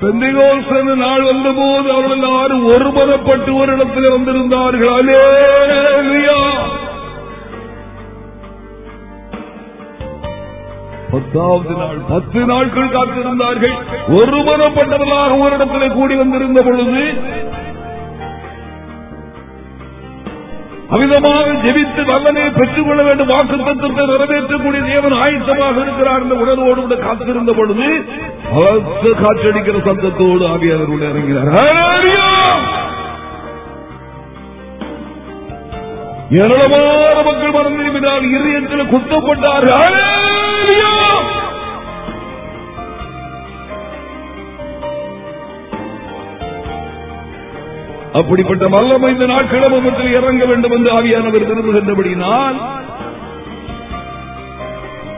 பெந்தைகோசன நாள் வந்தபோது அவர்கள் எல்லாரும் ஒருமனப்பட்டு ஒரு இடத்துல வந்திருந்தார்கள் அலேலுயா பத்தாவது நாள் பத்து நாட்கள் காத்திருந்தார்கள். ஒருமனப்பட்டவர்களாக ஒரு இடத்துல கூடி வந்திருந்த பொழுது அமிதமாக ஜெபித்து வல்லனை பெற்றுக் கொள்ள வேண்டும் வாக்கு தத்துவத்தை நிறைவேற்றக்கூடிய தேவன் ஆயத்தமாக இருக்கிறார் என்ற உணர்வோடு காத்திருந்த பொழுது பலத்த காற்றடிக்கிற சத்தத்தோடு ஆவியாளர் இறங்கினார். ஏராளமான மக்கள் மறந்து விடால் இதயத்தில் குத்தப்பட்டார்கள். அப்படிப்பட்ட வல்லமை இந்த நாட்கிழமத்தில் இறங்க வேண்டும் என்று ஆவியானவர் விரும்புகின்றபடினால்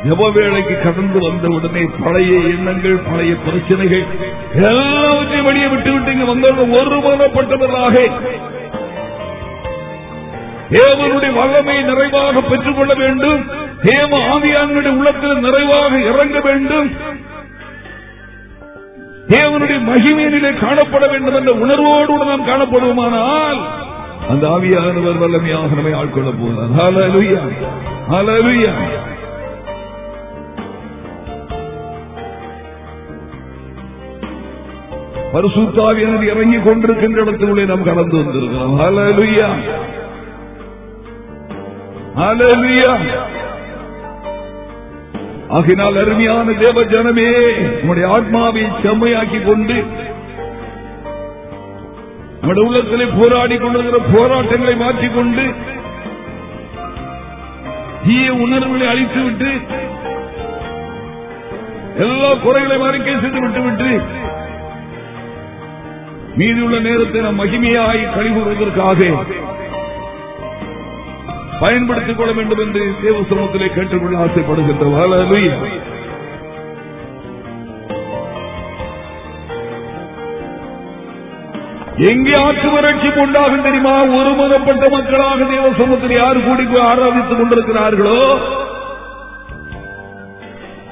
ஜப வேளைக்கு கடந்து வந்த உடனே பழைய எண்ணங்கள் பழைய பிரச்சனைகள் எல்லாவற்றையும் வெளியே விட்டு விட்டு வந்தவர்கள் ஒருமனப்பட்டவர்களாக தேவனுடைய வல்லமை நிறைவாக பெற்றுக் கொள்ள வேண்டும். தேவ ஆவியானுடைய உள்ளத்தில் நிறைவாக இறங்க வேண்டும். தேவனுடைய மகிமையிலே காணப்பட வேண்டும் என்ற உணர்வோடு நாம் காணப்படுவோமானால் அந்த ஆவியானவர் வல்லமையாக நம்மை ஆட்கொள்ள போகிறார். ஹalleluya இறங்கிக் கொண்டிருக்கின்ற இடத்துக்குள்ளே நாம் கடந்து வந்திருக்கிறோம். ஹalleluya ஹalleluya ஆகினால் அருமையான தேவ ஜனமே நம்முடைய ஆத்மாவை செம்மையாக்கி கொண்டு நம்முடைய உள்ளத்திலே போராடி கொண்டிருக்கிற போராட்டங்களை மாற்றிக்கொண்டு தீய உணர்வுகளை அழித்துவிட்டு எல்லா குறைகளையும் அறிக்கை செய்து விட்டுவிட்டு மீதியுள்ள நேரத்தை நாம் மகிமையாய் கழிவுறுவதற்காக பயன்படுத்திக் கொள்ள வேண்டும் என்று தேவ சிரமத்திலே கேட்டுக்கொள்ள ஆசைப்படுகின்ற எங்கே ஆற்று வறட்சி உண்டாகும் தெரியுமா? ஒருமனப்பட்ட மக்களாக தேவ சமூகத்தில் யார் கூடி ஆராதித்துக் கொண்டிருக்கிறார்களோ?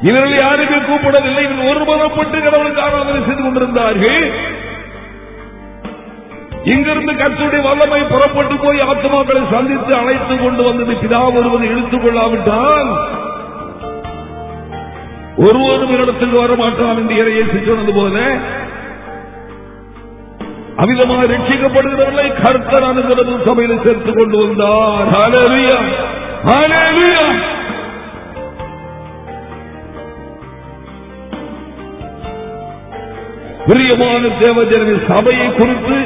இவர்கள் யாருமே கூப்பிடவில்லை. இவர்கள் ஒருமனப்பட்டு கடவுளுக்கு ஆராதனை செய்து கொண்டிருந்தார்கள். இங்கிருந்து கற்றுடைய வல்லமை புறப்பட்டு போய் ஆத்மாக்களை சந்தித்து அழைத்துக் கொண்டு வந்தது பிதா ஒருவனை இழுத்துக் கொள்ளாவிட்டால் ஒருவரும் இடத்துக்கு வரமாட்டான் என்று இறையேசி சொன்னது போல அமிதமாக ரட்சிக்கப்படுகிறவர்களை கர்த்தர் அனுகிறது சபையில் சேர்த்துக் கொண்டு வந்தார். பிரியமான தேவஜனமே சபையை குறித்து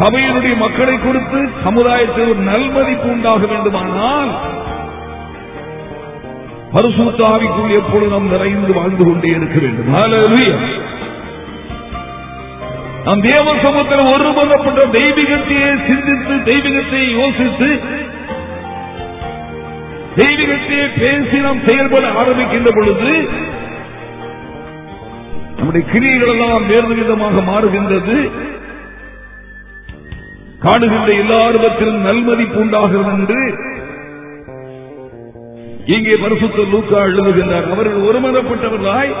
சபையினுடைய மக்களை குறித்து சமுதாயத்தில் ஒரு நல்மதிப்பு உண்டாக வேண்டுமானால் பரிசுத்தாவிக்குள் எப்பொழுது நாம் நிறைந்து வாழ்ந்து கொண்டே இருக்க வேண்டும். நம் தேவ சமூகத்தில் ஒருமனப்பட்ட தெய்வீகத்தையே சிந்தித்து தெய்வீகத்தை யோசித்து தெய்வீகத்தையே பேசி நாம் செயல்பட ஆரம்பிக்கின்ற பொழுது நம்முடைய கிரியைகள் எல்லாம் வேறு விதமாக மாறுகின்றது. காணுகின்ற எல்லாரிடத்திலும் நல்மதிப்பு உண்டாகிறது என்று இங்கே பரிசுத்த லூக்கா எழுதுகின்றார். அவர்கள் ஒருமனப்பட்டவர்களாய்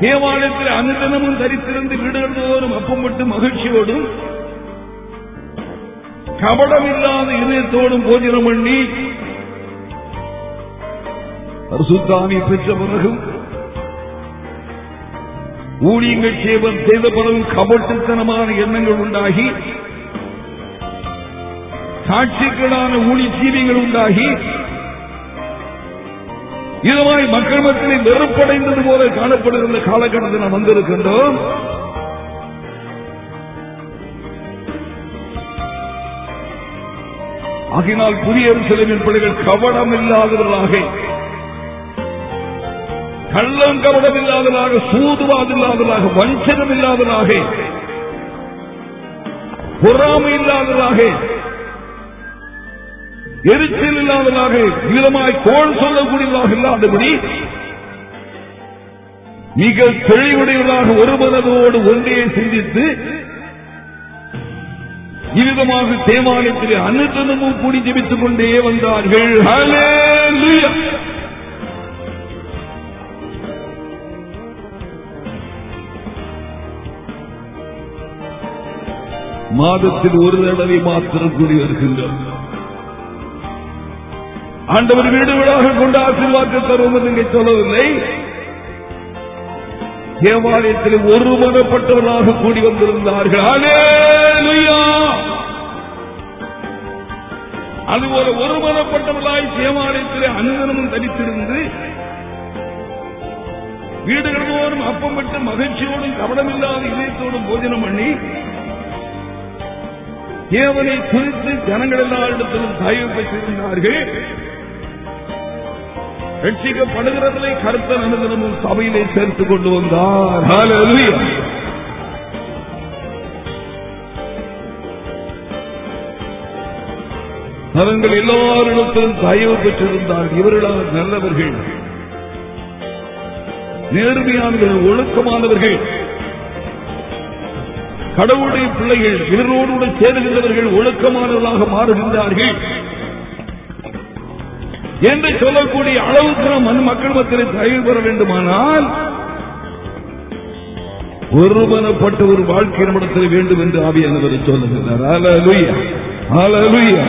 தேவாலயத்தில் அனுதனமும் தரித்திருந்து வீடுகளோரும் தோறும் மகிழ்ச்சியோடும் கபடம் இல்லாத இதயத்தோடும் போஜனம் பண்ணி பரிசுத்தாமி பெற்ற பிறகும் ஊழியங்கள் செய்வன் செய்த பிறகும் கபட்டுத்தனமான எண்ணங்கள் உண்டாகி சாட்சிகளான ஊழி ஜீவிகள் உண்டாகி இதுவாய் மக்கள் மக்களை வெறுப்படைந்தது போல காணப்படுகின்ற காலகட்டத்தில் நாம் வந்திருக்கின்றோம். ஆகினால் புதிய செலவின் பிள்ளைகள் கவனம் இல்லாதவர்களாக கள்ளம் கவனம் இல்லாததாக சூதுவாது இல்லாதவர்களாக வஞ்சகம் இல்லாதவர்களாக பொறாமை இல்லாததாக எரிச்சல் இல்லாததாக விதமாய் கோள் சொல்லக்கூடியதாக இல்லாதபடி மிக தெளிவுடையவராக ஒரு மனதோடு சிந்தித்து இவ்விதமாக தேவாலயத்திலே அனுதினமும் கூடி ஜெபித்துக் கொண்டே வந்தார்கள். மாதத்தில் ஒரு தடவை மாத்திரம் கூடி வருகின்றோம். ஆண்டவர் வீடு வீடாக கொண்டு ஆசீர்வாதத்தை தருவோம் என்று இங்கே சொல்லவில்லை. தேவாலயத்தில் ஒருமனப்பட்டவர்களாக கூடி வந்திருந்தார்கள். அதுபோல ஒரு ஒருமனப்பட்டவர்களாய் தேவாலயத்திலே அனுதனமும் தனித்திருந்து வீடுகள் தோறும் அப்பம் விட்டு மகிழ்ச்சியோடும் கவனமில்லாத இதயத்தோடும் போஜனம் பண்ணி தேவனை குறித்து ஜனங்கள் எல்லாரிடத்திலும் தயவு பெற்றிருந்தார்கள் ரட்சிக்கப்படுகிறதிலே கருத்தன் அனுதினமும் சபையிலே சேர்த்துக் கொண்டு வந்தார். ஹalleluya. அவர்கள் எல்லாரிடத்திலும் தயவு பெற்றிருந்தார். இவர்களால் நல்லவர்கள் நேர்மையானவர்கள் ஒழுக்கமானவர்கள். கடவுளுடைய பிள்ளைகள் இவரோடு சேருகின்றவர்கள் ஒழுக்கமானவர்களாக மாறுகின்றார்கள் என்று சொல்லக்கூடிய அளவுக்கு நாம் மண் மக்கள் மத்தியில் தயவு பெற வேண்டுமானால் ஒருமனப்பட்ட ஒரு வாழ்க்கை நம்மிடத்தில் வேண்டும் என்று ஆவியானவர் சொல்லுகிறார் ஹalleluya. ஹalleluya.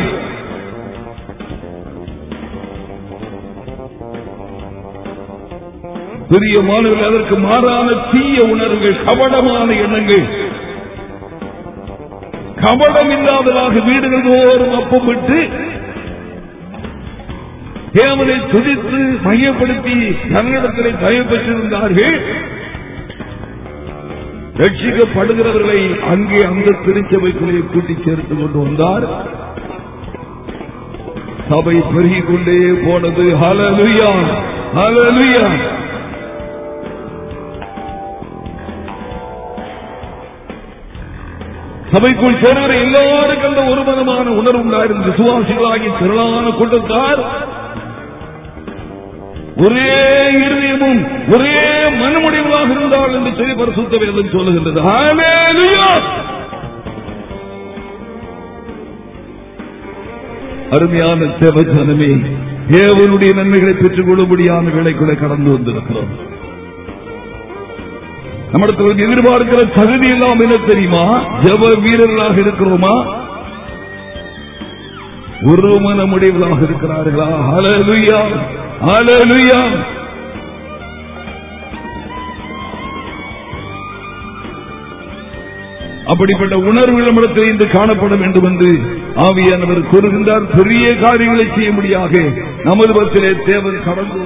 பெரிய மாணவர்கள் அதற்கு மாறான தீய உணர்வுகள் கபடமான எண்ணங்கள் கபடம் இல்லாததாக வீடுகள் தோறும் அப்பம் விட்டு தேவனை துதித்து மையப்படுத்தி தன்னிடத்திலே தயவு பெற்றிருந்தார்கள். ரட்சிக்கப்படுகிறவர்களை அங்கே அந்த திருச்சபைக்குள்ளே கூட்டி சேர்த்துக் கொண்டு வந்தார். சபை பெருகிக் கொண்டே போனது. ஹalleluya ஹalleluya. சபைக்குள் சேர்கிற எல்லாருக்கும் அந்த ஒரு மதமான உணர்வு உண்டாயிருந்து விசுவாசிகளாகி திரளான கூட்டத்தார் ஒரே இருதயமும் ஒரே மனமுடிவாக இருந்தால் என்று சொல்லி பரிசுத்த வேதம் சொல்லுகின்றது. ஹalleluya. அருமையான தேவஜனமே தேவனுடைய நன்மைகளை பெற்றுக் கொள்ளும்படியான வேலைக்குள்ளே கடந்து வந்திருக்கிறோம். நம்மிடத்தில் எதிர்பார்க்கிற தகுதி எல்லாம் என்ன தெரியுமா? ஜப வீரர்களாக இருக்கிறோமா? ஒரு மனமுடையவர்களாக இருக்கிறார்களா? அலலுயா அலலுயா அப்படிப்பட்ட உணர்வு நம்மிடத்தில் இன்று காணப்பட வேண்டும் என்று ஆவியானவர் கூறுகின்றார். பெரிய காரியங்களை செய்ய முடியாக. நமது பத்திலே தேவன் கடந்து